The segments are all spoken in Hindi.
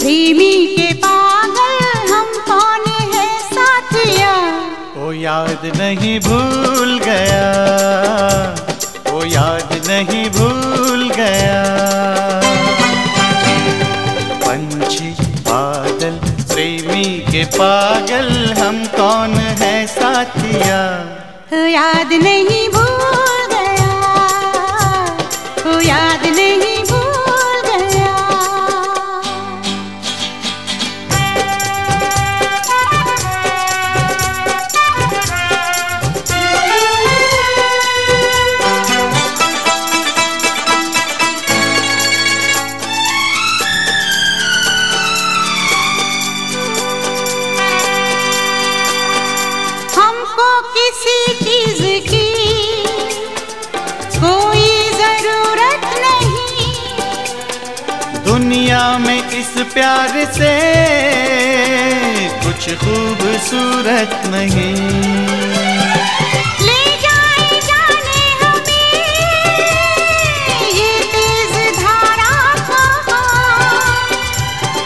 प्रेमी के पागल हम कौन है साथिया? ओ याद नहीं भूल गया। ओ याद नहीं भूल गया। पंछी बादल प्रेमी के पागल हम कौन है साथिया? याद नहीं भूल इस प्यार से कुछ खूबसूरत नहीं। ले जाए जाने हमें ये तेज धारा कहाँ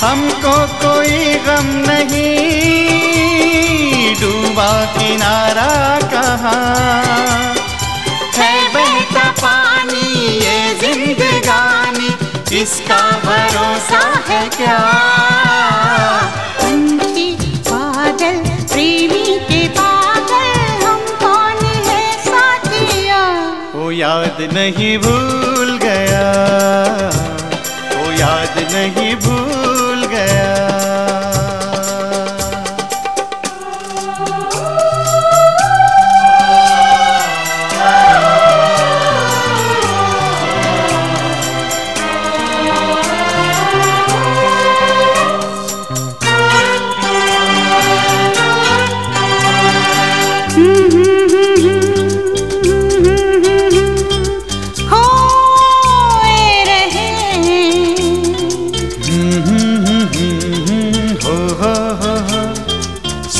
हमको कोई गम नहीं डूबा किनारा कहाँ। है बहता पानी ये जिंदगानी इसका भरोसा है क्या? पंछी बादल प्रेमी के पागल हम कौन है साथिया? वो याद नहीं भूल गया वो याद नहीं भूल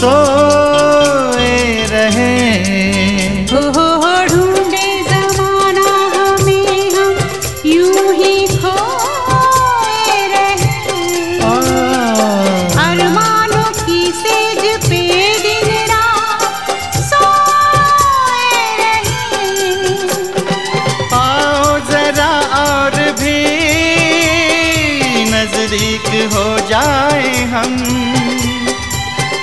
सोए रहे। हो हो हो ढूंढे जमाना हमें हम यूँ ही खोए रहे। अरमानों की सेज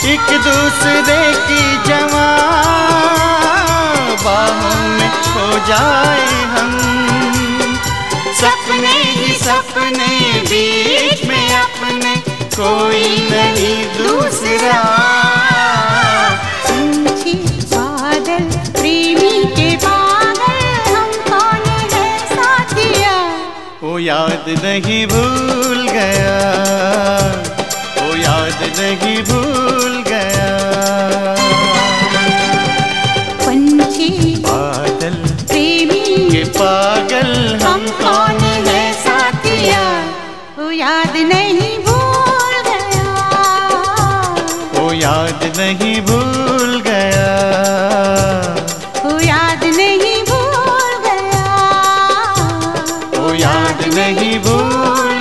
एक दूसरे की जमा। बाहों में खो जाए हम। सपने ही सपने बीच में अपने कोई नहीं दूसरा। याद नहीं भूल गया। पंछी बादल प्रेमी के पागल हम कौन है साथिया? वो याद नहीं भूल गया। वो याद नहीं भूल गया। वो याद नहीं भूल गया। वो याद नहीं भूल